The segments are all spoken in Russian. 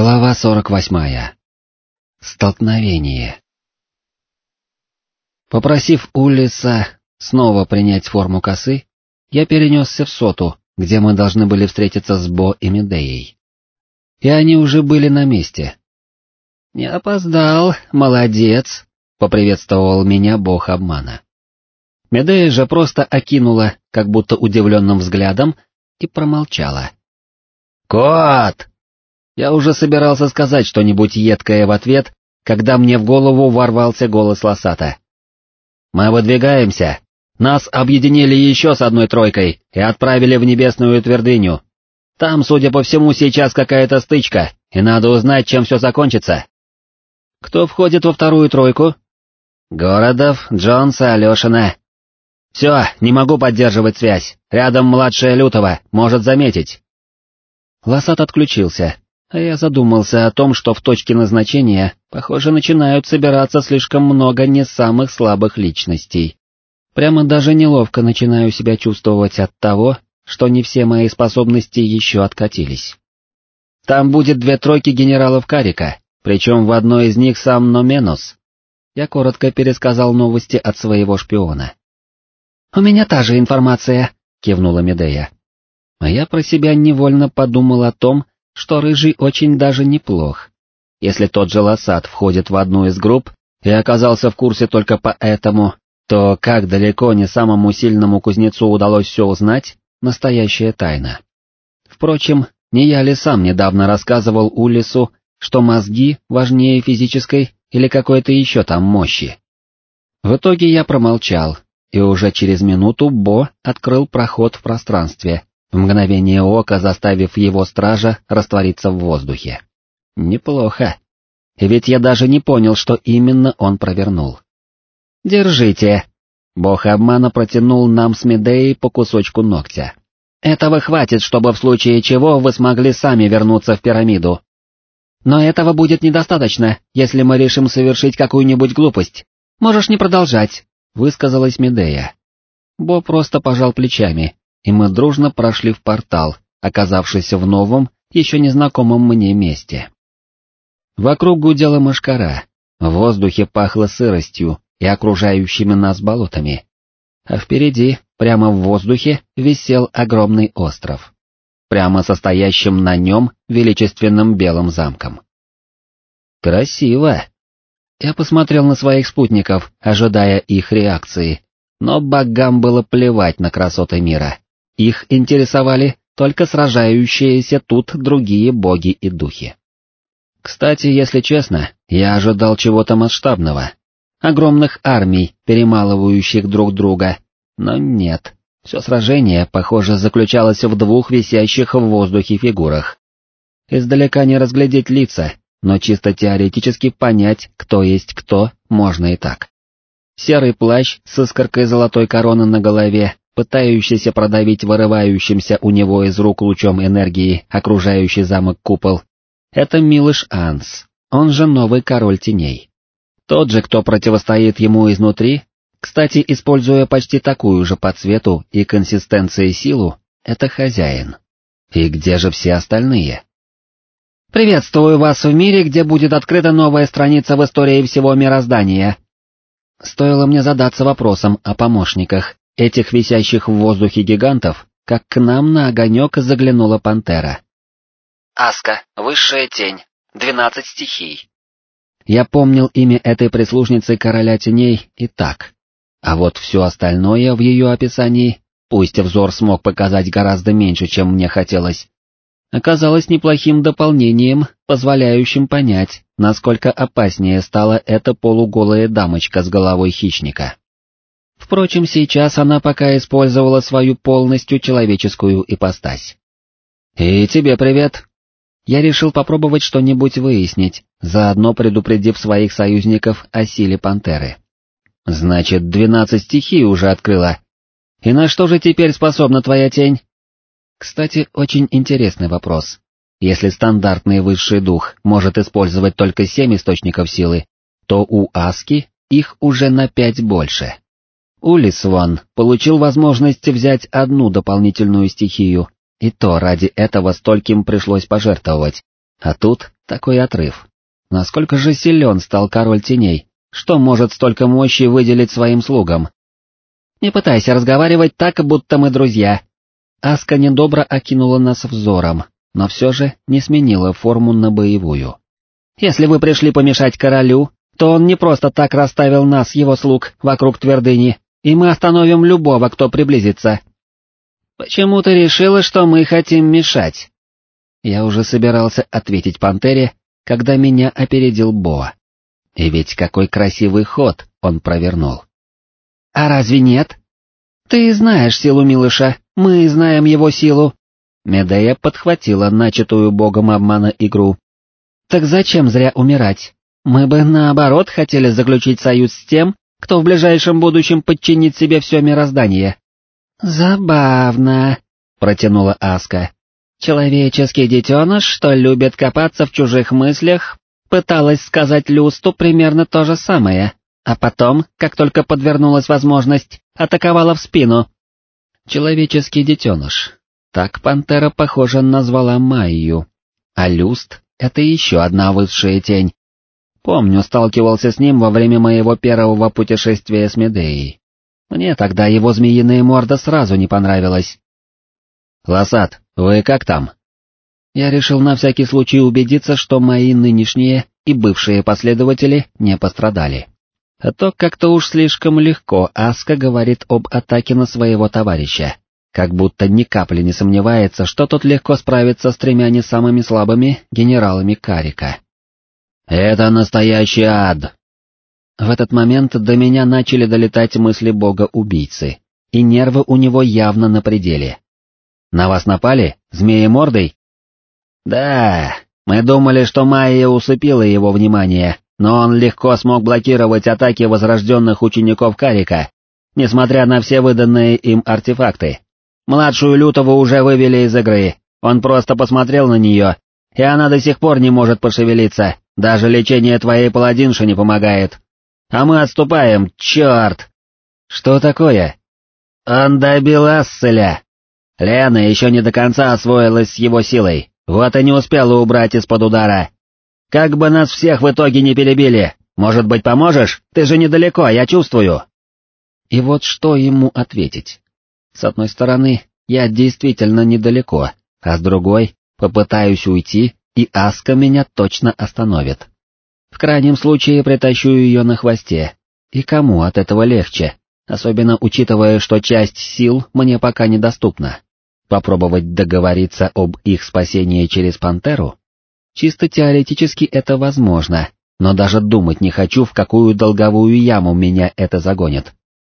Глава 48. Столкновение. Попросив Улиса снова принять форму косы, я перенесся в Соту, где мы должны были встретиться с Бо и Медеей. И они уже были на месте. «Не опоздал, молодец», — поприветствовал меня бог обмана. Медея же просто окинула, как будто удивленным взглядом, и промолчала. «Кот!» Я уже собирался сказать что-нибудь едкое в ответ, когда мне в голову ворвался голос Лосата. «Мы выдвигаемся. Нас объединили еще с одной тройкой и отправили в небесную твердыню. Там, судя по всему, сейчас какая-то стычка, и надо узнать, чем все закончится». «Кто входит во вторую тройку?» «Городов, Джонса, Алешина». «Все, не могу поддерживать связь. Рядом младшая Лютова, может заметить». Лосат отключился, а я задумался о том, что в точке назначения, похоже, начинают собираться слишком много не самых слабых личностей. Прямо даже неловко начинаю себя чувствовать от того, что не все мои способности еще откатились. Там будет две тройки генералов Карика, причем в одной из них сам Номенос. Я коротко пересказал новости от своего шпиона. «У меня та же информация», — кивнула Медея. А я про себя невольно подумал о том, что Рыжий очень даже неплох. Если тот же Лосат входит в одну из групп и оказался в курсе только поэтому, то как далеко не самому сильному кузнецу удалось все узнать, настоящая тайна. Впрочем, не я ли сам недавно рассказывал Улису, что мозги важнее физической или какой-то еще там мощи. В итоге я промолчал, и уже через минуту Бо открыл проход в пространстве, в мгновение ока заставив его стража раствориться в воздухе. Неплохо. Ведь я даже не понял, что именно он провернул. «Держите!» Бог обмана протянул нам с Медеей по кусочку ногтя. «Этого хватит, чтобы в случае чего вы смогли сами вернуться в пирамиду. Но этого будет недостаточно, если мы решим совершить какую-нибудь глупость. Можешь не продолжать», — высказалась Медея. Бо просто пожал плечами, и мы дружно прошли в портал, оказавшийся в новом, еще незнакомом мне месте. Вокруг гудела мошкара, в воздухе пахло сыростью и окружающими нас болотами. А впереди, прямо в воздухе, висел огромный остров, прямо состоящим на нем величественным белым замком. Красиво! Я посмотрел на своих спутников, ожидая их реакции, но богам было плевать на красоты мира. Их интересовали только сражающиеся тут другие боги и духи. Кстати, если честно, я ожидал чего-то масштабного. Огромных армий, перемалывающих друг друга. Но нет, все сражение, похоже, заключалось в двух висящих в воздухе фигурах. Издалека не разглядеть лица, но чисто теоретически понять, кто есть кто, можно и так. Серый плащ с искоркой золотой короны на голове пытающийся продавить вырывающимся у него из рук лучом энергии окружающий замок купол, это Милыш Анс, он же новый король теней. Тот же, кто противостоит ему изнутри, кстати, используя почти такую же по цвету и консистенции силу, это хозяин. И где же все остальные? «Приветствую вас в мире, где будет открыта новая страница в истории всего мироздания». Стоило мне задаться вопросом о помощниках, этих висящих в воздухе гигантов, как к нам на огонек заглянула пантера. Аска, высшая тень, двенадцать стихий. Я помнил имя этой прислужницы короля теней и так, а вот все остальное в ее описании, пусть взор смог показать гораздо меньше, чем мне хотелось, оказалось неплохим дополнением, позволяющим понять, насколько опаснее стала эта полуголая дамочка с головой хищника. Впрочем, сейчас она пока использовала свою полностью человеческую ипостась. «И тебе привет!» Я решил попробовать что-нибудь выяснить, заодно предупредив своих союзников о силе пантеры. «Значит, двенадцать стихий уже открыла. И на что же теперь способна твоя тень?» Кстати, очень интересный вопрос. Если стандартный высший дух может использовать только семь источников силы, то у Аски их уже на пять больше. Улисван получил возможность взять одну дополнительную стихию, и то ради этого стольким пришлось пожертвовать, а тут Такой отрыв. Насколько же силен стал король теней, что может столько мощи выделить своим слугам? Не пытайся разговаривать так, будто мы друзья. Аска недобро окинула нас взором, но все же не сменила форму на боевую. Если вы пришли помешать королю, то он не просто так расставил нас, его слуг, вокруг твердыни, и мы остановим любого, кто приблизится. Почему ты решила, что мы хотим мешать? Я уже собирался ответить пантере, когда меня опередил Боа. И ведь какой красивый ход он провернул. А разве нет? Ты знаешь силу Милыша, мы знаем его силу. Медея подхватила начатую богом обмана игру. Так зачем зря умирать? Мы бы, наоборот, хотели заключить союз с тем, кто в ближайшем будущем подчинит себе все мироздание. «Забавно», — протянула Аска. «Человеческий детеныш, что любит копаться в чужих мыслях, пыталась сказать Люсту примерно то же самое, а потом, как только подвернулась возможность, атаковала в спину». «Человеческий детеныш». Так пантера, похоже, назвала Майю. А Люст — это еще одна высшая тень, Помню, сталкивался с ним во время моего первого путешествия с Медеей. Мне тогда его змеиная морда сразу не понравилась. «Лосат, вы как там?» Я решил на всякий случай убедиться, что мои нынешние и бывшие последователи не пострадали. А то как-то уж слишком легко Аска говорит об атаке на своего товарища, как будто ни капли не сомневается, что тот легко справится с тремя не самыми слабыми генералами Карика. Это настоящий ад. В этот момент до меня начали долетать мысли бога-убийцы, и нервы у него явно на пределе. На вас напали? Змеи-мордой? Да, мы думали, что Майя усыпила его внимание, но он легко смог блокировать атаки возрожденных учеников Карика, несмотря на все выданные им артефакты. Младшую Лютову уже вывели из игры, он просто посмотрел на нее, и она до сих пор не может пошевелиться, даже лечение твоей паладинши не помогает. А мы отступаем, черт! Что такое? Он добил Асселя. Лена еще не до конца освоилась с его силой, вот и не успела убрать из-под удара. Как бы нас всех в итоге не перебили, может быть поможешь? Ты же недалеко, я чувствую. И вот что ему ответить. С одной стороны, я действительно недалеко, а с другой, попытаюсь уйти, и Аска меня точно остановит. В крайнем случае притащу ее на хвосте. И кому от этого легче, особенно учитывая, что часть сил мне пока недоступна. Попробовать договориться об их спасении через пантеру? Чисто теоретически это возможно, но даже думать не хочу, в какую долговую яму меня это загонит.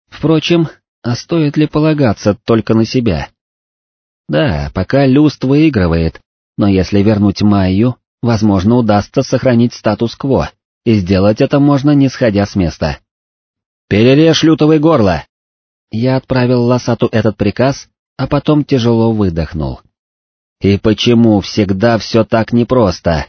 Впрочем, а стоит ли полагаться только на себя? Да, пока Люст выигрывает, но если вернуть Майю, возможно удастся сохранить статус-кво, и сделать это можно не сходя с места. «Перережь лютовое горло!» Я отправил Лосату этот приказ, а потом тяжело выдохнул. «И почему всегда все так непросто?»